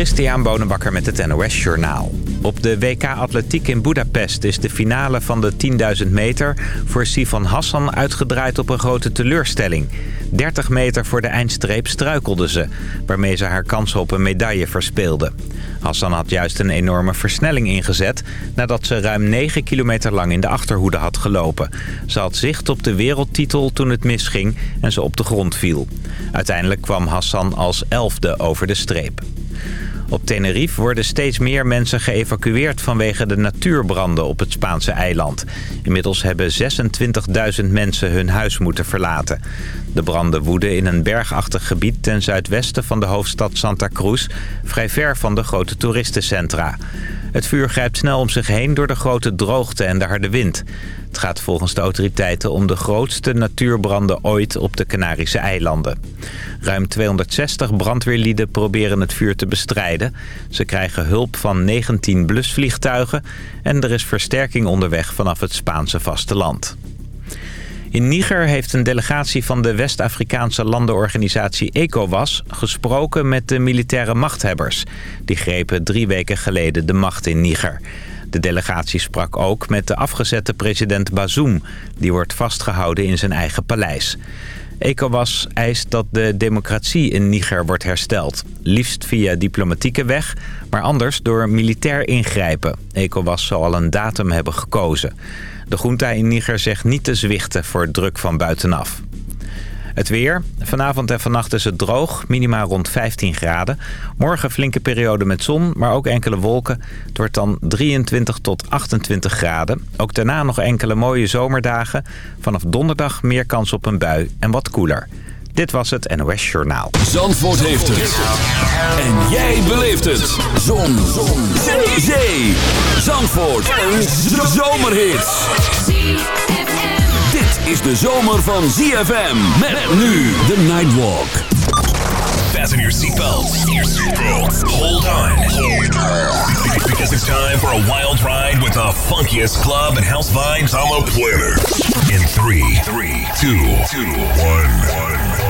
Christian Bonenbakker met het NOS Journaal. Op de WK Atletiek in Budapest is de finale van de 10.000 meter... voor Sifan Hassan uitgedraaid op een grote teleurstelling. 30 meter voor de eindstreep struikelde ze... waarmee ze haar kansen op een medaille verspeelde. Hassan had juist een enorme versnelling ingezet... nadat ze ruim 9 kilometer lang in de achterhoede had gelopen. Ze had zicht op de wereldtitel toen het misging en ze op de grond viel. Uiteindelijk kwam Hassan als elfde over de streep. Op Tenerife worden steeds meer mensen geëvacueerd vanwege de natuurbranden op het Spaanse eiland. Inmiddels hebben 26.000 mensen hun huis moeten verlaten. De branden woeden in een bergachtig gebied ten zuidwesten van de hoofdstad Santa Cruz, vrij ver van de grote toeristencentra. Het vuur grijpt snel om zich heen door de grote droogte en de harde wind. Het gaat volgens de autoriteiten om de grootste natuurbranden ooit op de Canarische eilanden. Ruim 260 brandweerlieden proberen het vuur te bestrijden. Ze krijgen hulp van 19 blusvliegtuigen en er is versterking onderweg vanaf het Spaanse vasteland. In Niger heeft een delegatie van de West-Afrikaanse landenorganisatie ECOWAS gesproken met de militaire machthebbers. Die grepen drie weken geleden de macht in Niger. De delegatie sprak ook met de afgezette president Bazoum. Die wordt vastgehouden in zijn eigen paleis. ECOWAS eist dat de democratie in Niger wordt hersteld. Liefst via diplomatieke weg, maar anders door militair ingrijpen. ECOWAS zal al een datum hebben gekozen. De junta in Niger zegt niet te zwichten voor druk van buitenaf. Het weer. Vanavond en vannacht is het droog, minimaal rond 15 graden. Morgen flinke periode met zon, maar ook enkele wolken. Het wordt dan 23 tot 28 graden. Ook daarna nog enkele mooie zomerdagen. Vanaf donderdag meer kans op een bui en wat koeler. Dit was het NOS Journaal. Zandvoort heeft het. En jij beleeft het. Zon. Zon. Zee. Zandvoort. Een zomerhit. Is de zomer van ZFM. Met nu de Nightwalk. Fasten your seatbelts. Hold on. Hold on. Because it's time for a wild ride with the funkiest club and house vibes on the planet. In three, three, two, two, one, one.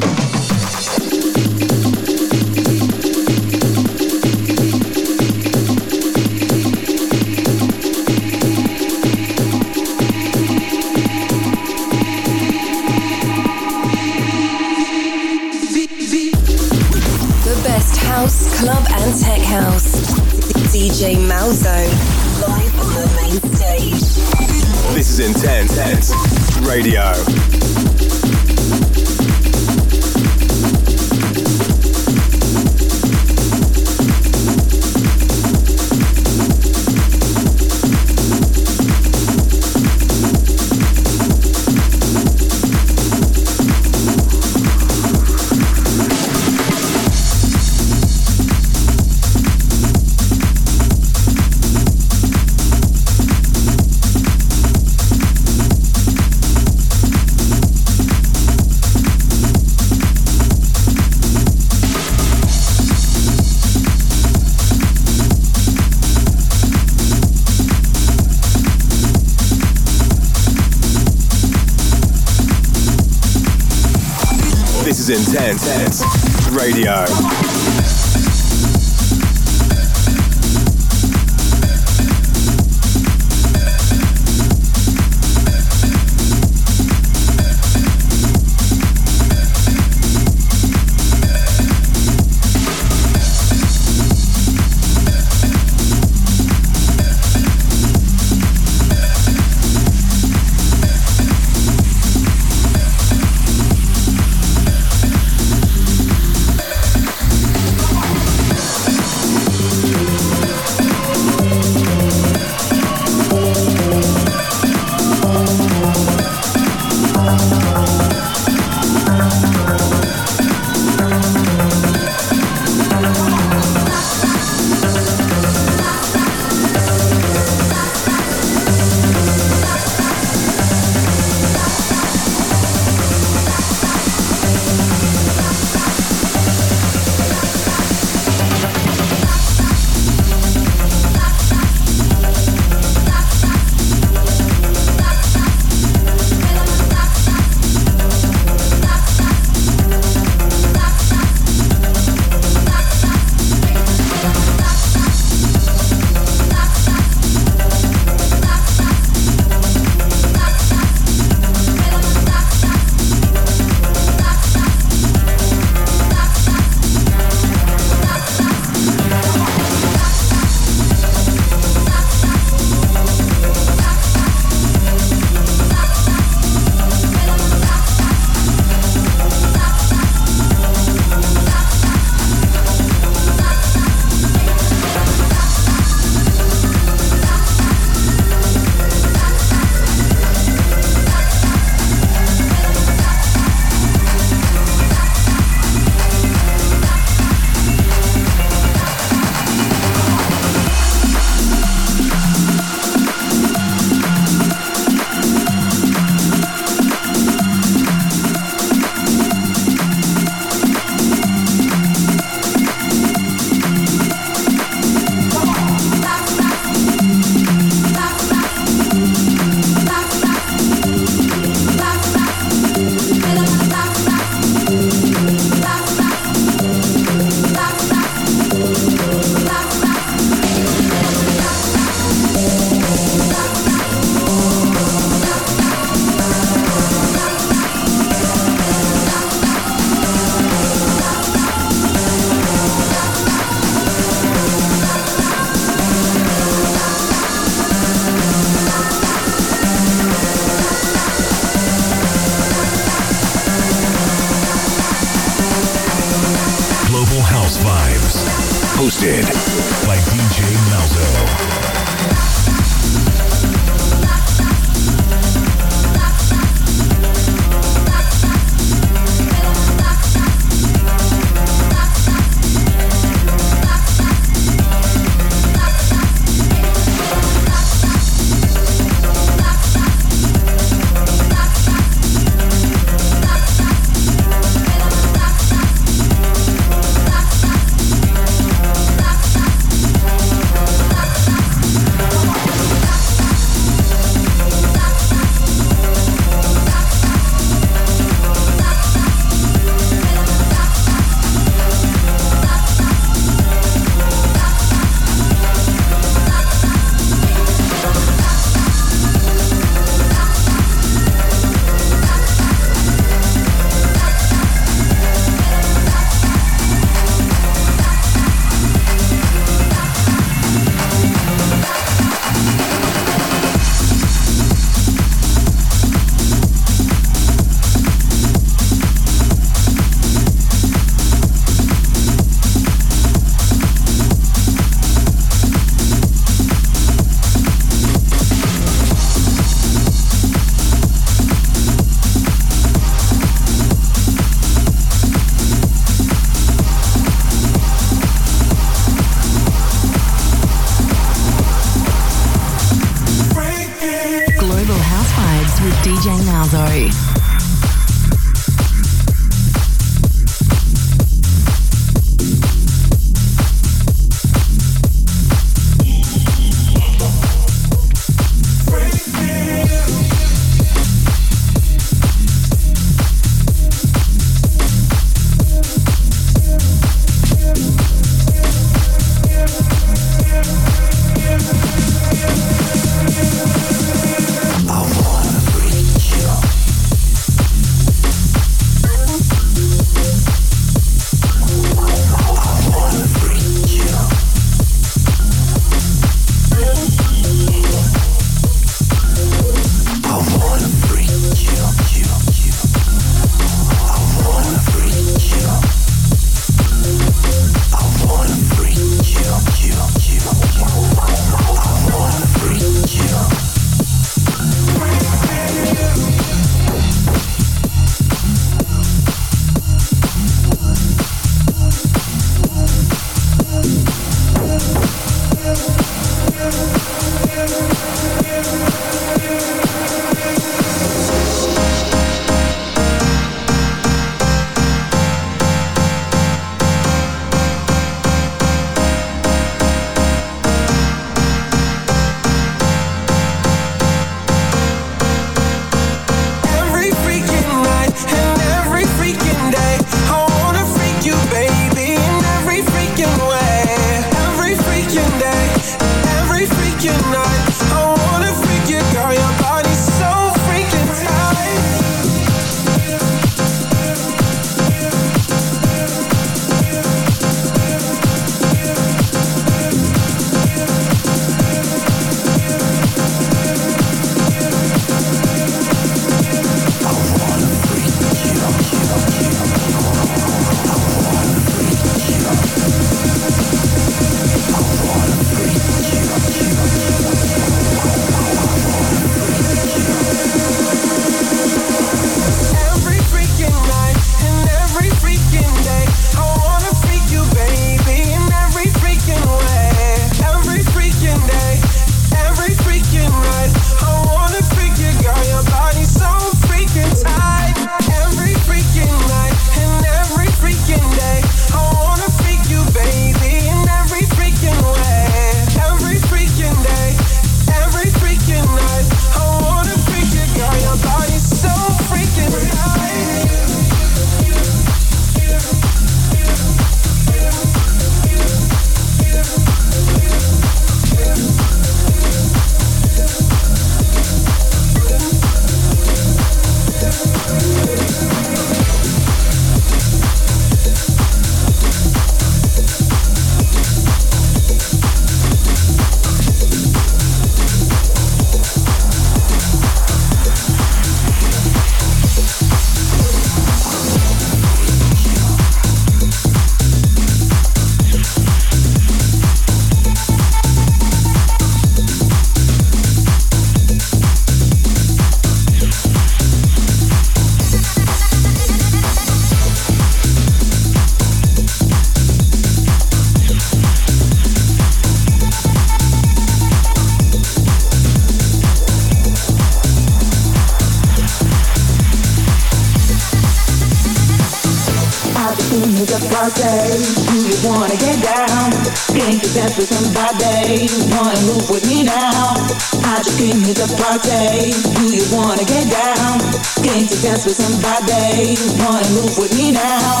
With somebody? Wanna move with me now? I just came here to party. Do you wanna get down? Can't you dance with somebody? Wanna move with me now?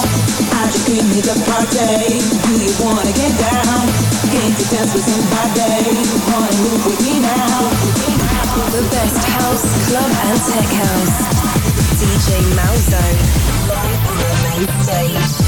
I just came here to party. Do you wanna get down? Can't you dance with somebody? Wanna move with me now? The best house, club, and tech house. DJ Malzo. Live on the main stage.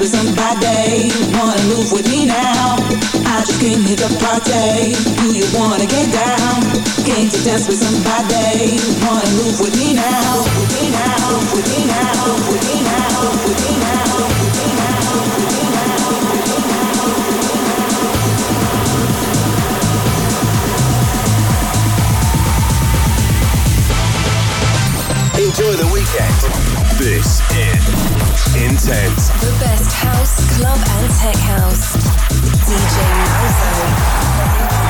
With somebody? Wanna move with me now? I just came here to party. Do you wanna get down? Can't you dance with somebody? Wanna move? With me now? With me now? With me now? With me now? With me now? Enjoy the weekend. This is Intense. The best house, club, and tech house. DJ Malzo.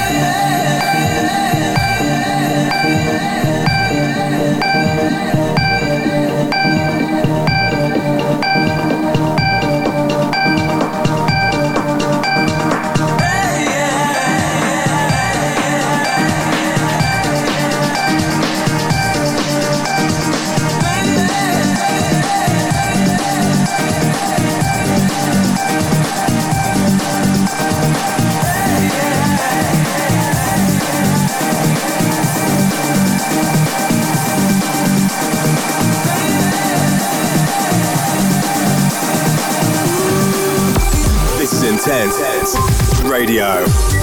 Content Radio.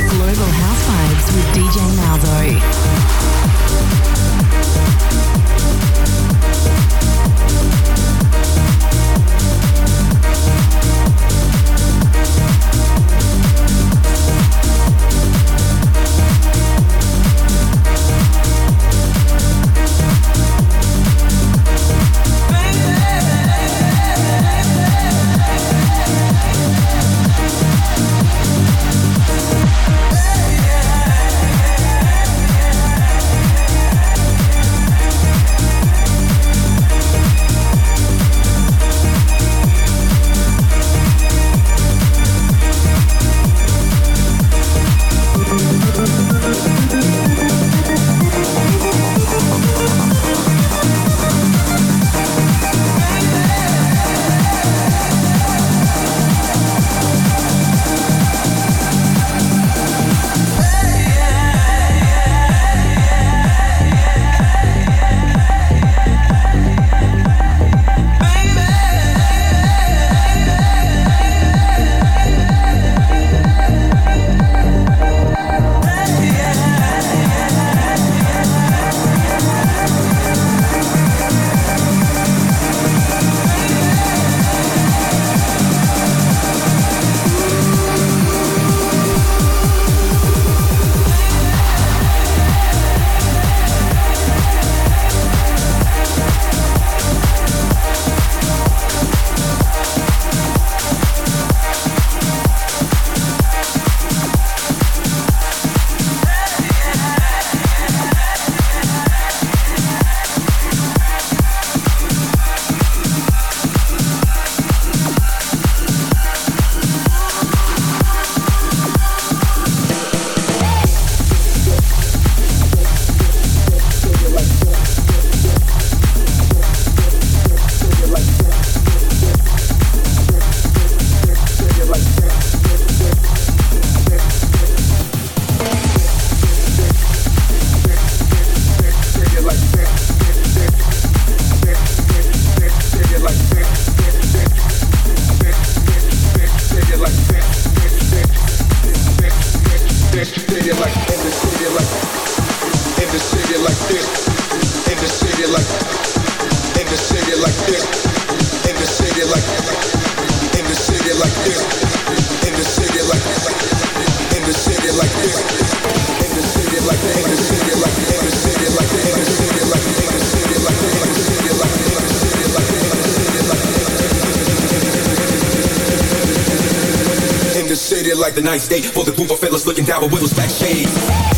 like the nice day for the group of fellas looking down with Willow's back shades.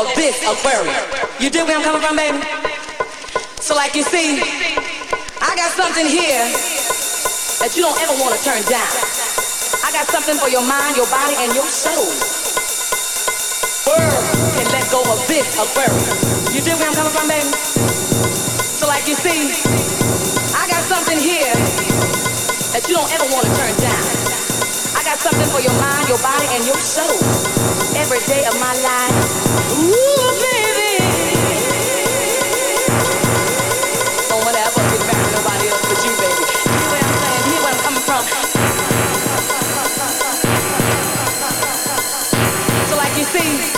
Of this aquarium. You dig where I'm coming from, baby? So, like you see, I got something here that you don't ever want to turn down. I got something for your mind, your body, and your soul. World can let go of this aquarium. You dig where I'm coming from, baby? So, like you see, I got something here that you don't ever want to turn down. I got something for your mind, your body, and your soul. Every day of my life. Ooh, baby. Wanna nobody else but you, baby. Hear I'm? Hear where I'm coming from. So, like you see,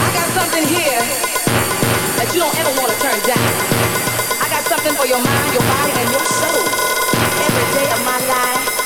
I got something here that you don't ever want to turn down. I got something for your mind, your body, and your soul. Every day of my life.